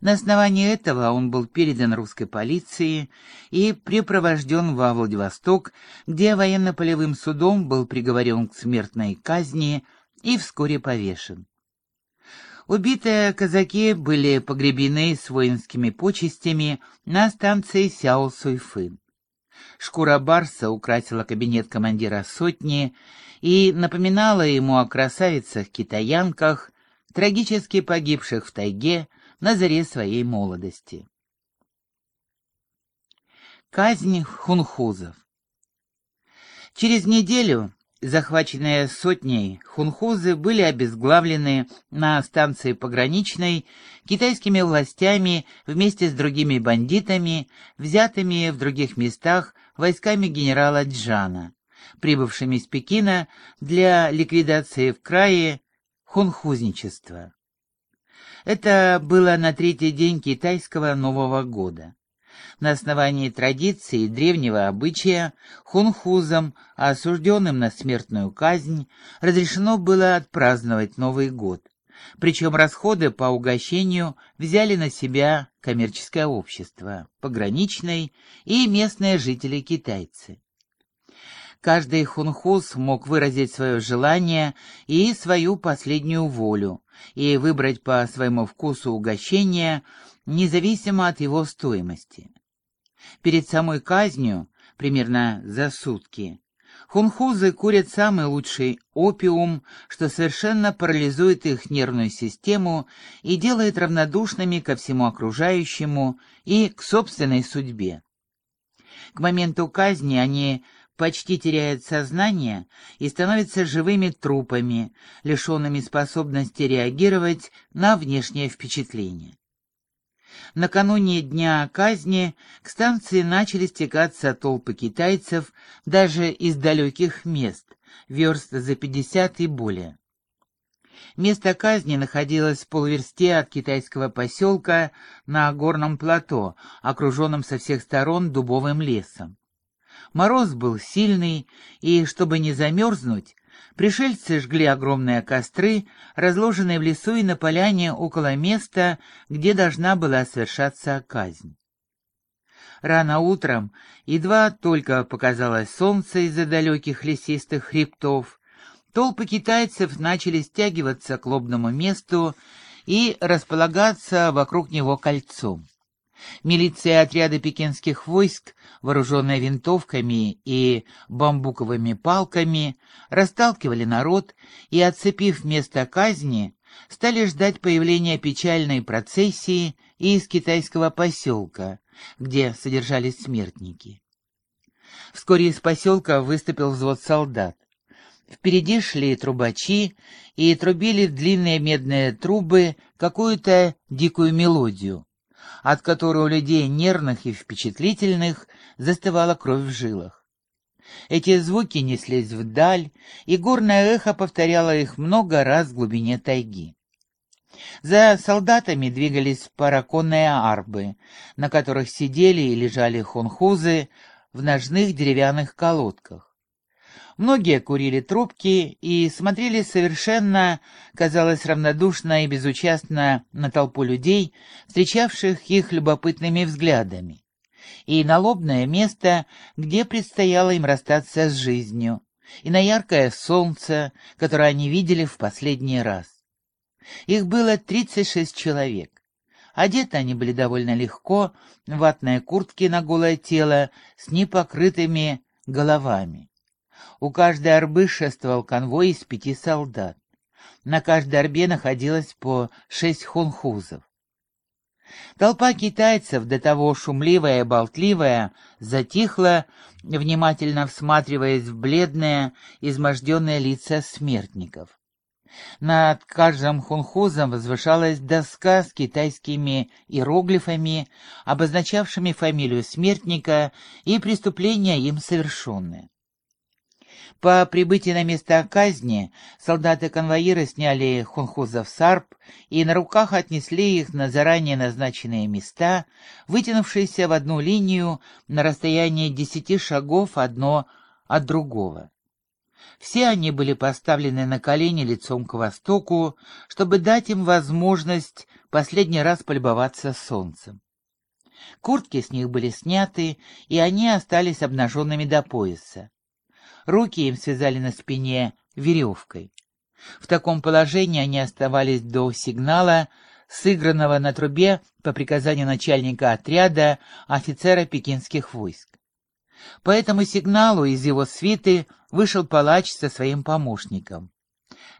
На основании этого он был передан русской полиции и припровожден во Владивосток, где военно-полевым судом был приговорен к смертной казни и вскоре повешен. Убитые казаки были погребены с воинскими почестями на станции Сяо-Суйфын. Шкура барса украсила кабинет командира сотни и напоминала ему о красавицах-китаянках, трагически погибших в тайге на заре своей молодости. Казнь хунхузов Через неделю захваченные сотней хунхузы были обезглавлены на станции пограничной китайскими властями вместе с другими бандитами, взятыми в других местах войсками генерала Джана, прибывшими из Пекина для ликвидации в крае хунхузничества. Это было на третий день китайского Нового года. На основании традиции древнего обычая хунхузам, осужденным на смертную казнь, разрешено было отпраздновать Новый год. Причем расходы по угощению взяли на себя коммерческое общество, пограничные и местные жители-китайцы. Каждый хунхуз мог выразить свое желание и свою последнюю волю, и выбрать по своему вкусу угощение, независимо от его стоимости. Перед самой казнью, примерно за сутки, хунхузы курят самый лучший опиум, что совершенно парализует их нервную систему и делает равнодушными ко всему окружающему и к собственной судьбе. К моменту казни они почти теряют сознание и становятся живыми трупами, лишенными способности реагировать на внешнее впечатление. Накануне дня казни к станции начали стекаться толпы китайцев даже из далеких мест, верст за пятьдесят и более. Место казни находилось в полуверсте от китайского поселка на горном плато, окруженном со всех сторон дубовым лесом. Мороз был сильный, и, чтобы не замерзнуть, пришельцы жгли огромные костры, разложенные в лесу и на поляне около места, где должна была совершаться казнь. Рано утром, едва только показалось солнце из-за далеких лесистых хребтов, толпы китайцев начали стягиваться к лобному месту и располагаться вокруг него кольцом. Милиция и отряды пекинских войск, вооруженные винтовками и бамбуковыми палками, расталкивали народ и, отцепив место казни, стали ждать появления печальной процессии из китайского поселка, где содержались смертники. Вскоре из поселка выступил взвод солдат. Впереди шли трубачи и трубили длинные медные трубы какую-то дикую мелодию от которой у людей нервных и впечатлительных застывала кровь в жилах. Эти звуки неслись вдаль, и горное эхо повторяло их много раз в глубине тайги. За солдатами двигались параконные арбы, на которых сидели и лежали хунхузы в ножных деревянных колодках. Многие курили трубки и смотрели совершенно, казалось, равнодушно и безучастно на толпу людей, встречавших их любопытными взглядами, и на лобное место, где предстояло им расстаться с жизнью, и на яркое солнце, которое они видели в последний раз. Их было 36 человек. Одеты они были довольно легко, ватные куртки на голое тело с непокрытыми головами. У каждой арбы шествовал конвой из пяти солдат. На каждой арбе находилось по шесть хунхузов. Толпа китайцев, до того шумливая и болтливая, затихла, внимательно всматриваясь в бледные, изможденные лица смертников. Над каждым хунхузом возвышалась доска с китайскими иероглифами, обозначавшими фамилию смертника и преступления им совершенные. По прибытии на место казни солдаты-конвоиры сняли хунхузов сарп и на руках отнесли их на заранее назначенные места, вытянувшиеся в одну линию на расстоянии десяти шагов одно от другого. Все они были поставлены на колени лицом к востоку, чтобы дать им возможность последний раз полюбоваться солнцем. Куртки с них были сняты, и они остались обнаженными до пояса. Руки им связали на спине веревкой. В таком положении они оставались до сигнала, сыгранного на трубе по приказанию начальника отряда офицера пекинских войск. По этому сигналу из его свиты вышел палач со своим помощником.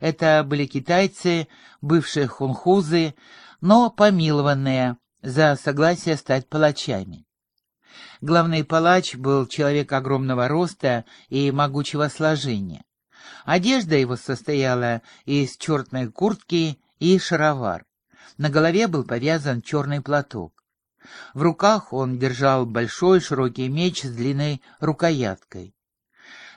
Это были китайцы, бывшие хунхузы, но помилованные за согласие стать палачами. Главный палач был человек огромного роста и могучего сложения. Одежда его состояла из черной куртки и шаровар. На голове был повязан черный платок. В руках он держал большой широкий меч с длинной рукояткой.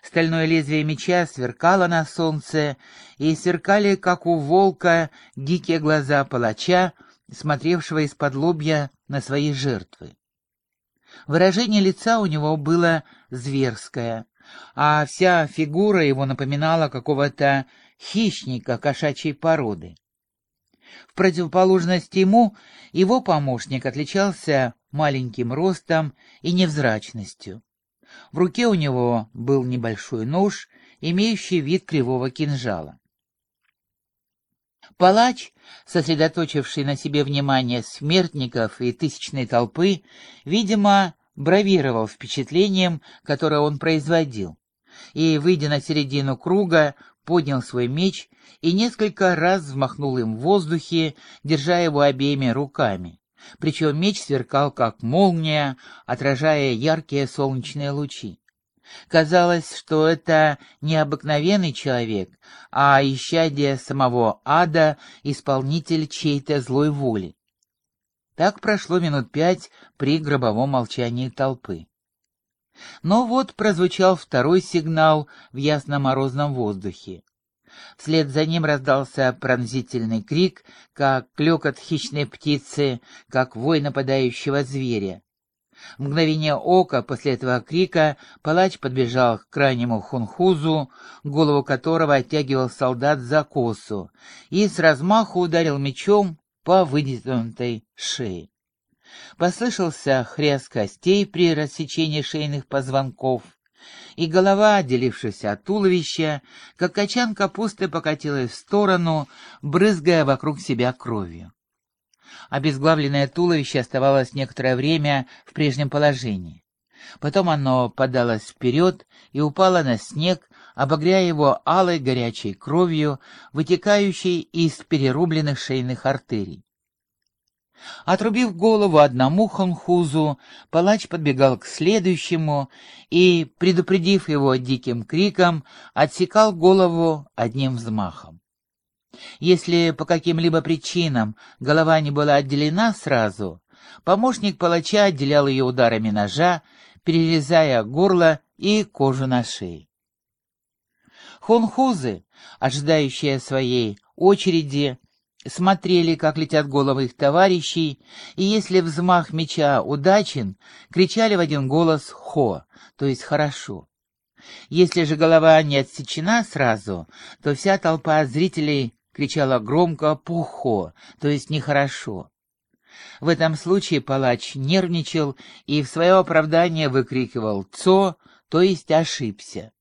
Стальное лезвие меча сверкало на солнце, и сверкали, как у волка, дикие глаза палача, смотревшего из-под лобья на свои жертвы. Выражение лица у него было зверское, а вся фигура его напоминала какого-то хищника кошачьей породы. В противоположность ему, его помощник отличался маленьким ростом и невзрачностью. В руке у него был небольшой нож, имеющий вид кривого кинжала. Палач, сосредоточивший на себе внимание смертников и тысячной толпы, видимо, бравировал впечатлением, которое он производил, и, выйдя на середину круга, поднял свой меч и несколько раз взмахнул им в воздухе, держа его обеими руками. Причем меч сверкал, как молния, отражая яркие солнечные лучи. Казалось, что это не обыкновенный человек, а исчадие самого ада, исполнитель чьей-то злой воли. Так прошло минут пять при гробовом молчании толпы. Но вот прозвучал второй сигнал в ясно-морозном воздухе. Вслед за ним раздался пронзительный крик, как клёкот хищной птицы, как вой нападающего зверя. В мгновение ока после этого крика палач подбежал к крайнему хунхузу, голову которого оттягивал солдат за косу, и с размаху ударил мечом по вытянутой шее. Послышался хряск костей при рассечении шейных позвонков, и голова, отделившаяся от туловища, как качан капусты покатилась в сторону, брызгая вокруг себя кровью. Обезглавленное туловище оставалось некоторое время в прежнем положении. Потом оно подалось вперед и упало на снег, обогряя его алой горячей кровью, вытекающей из перерубленных шейных артерий. Отрубив голову одному ханхузу, палач подбегал к следующему и, предупредив его диким криком, отсекал голову одним взмахом. Если по каким-либо причинам голова не была отделена сразу, помощник палача отделял ее ударами ножа, перерезая горло и кожу на шее. Хунхузы, ожидающие своей очереди, смотрели, как летят головы их товарищей, и если взмах меча удачен, кричали в один голос «хо», то есть «хорошо». Если же голова не отсечена сразу, то вся толпа зрителей кричала громко «пухо», то есть «нехорошо». В этом случае палач нервничал и в свое оправдание выкрикивал «цо», то есть «ошибся».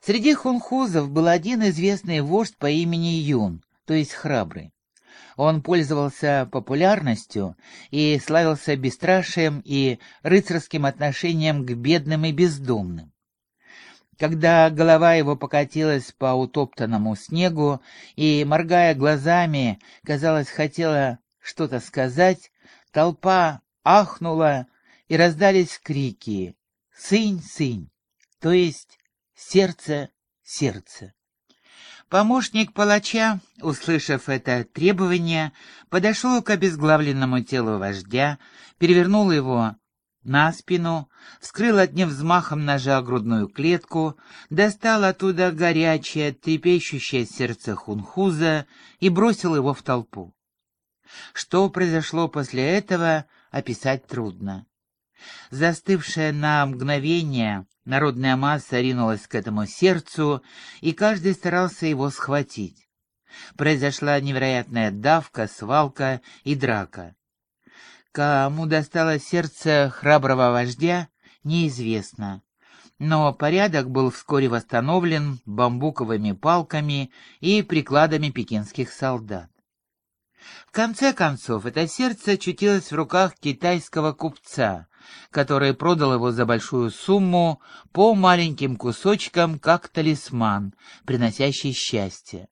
Среди хунхузов был один известный вождь по имени Юн, то есть храбрый. Он пользовался популярностью и славился бесстрашием и рыцарским отношением к бедным и бездомным. Когда голова его покатилась по утоптанному снегу и, моргая глазами, казалось, хотела что-то сказать, толпа ахнула и раздались крики «Сынь-сынь!», то есть «Сердце, сердце!». Помощник палача, услышав это требование, подошел к обезглавленному телу вождя, перевернул его на спину, вскрыл одним взмахом ножа грудную клетку, достал оттуда горячее, трепещущее сердце хунхуза и бросил его в толпу. Что произошло после этого, описать трудно. Застывшая на мгновение, народная масса ринулась к этому сердцу, и каждый старался его схватить. Произошла невероятная давка, свалка и драка. Кому досталось сердце храброго вождя, неизвестно. Но порядок был вскоре восстановлен бамбуковыми палками и прикладами пекинских солдат. В конце концов, это сердце очутилось в руках китайского купца, который продал его за большую сумму по маленьким кусочкам, как талисман, приносящий счастье.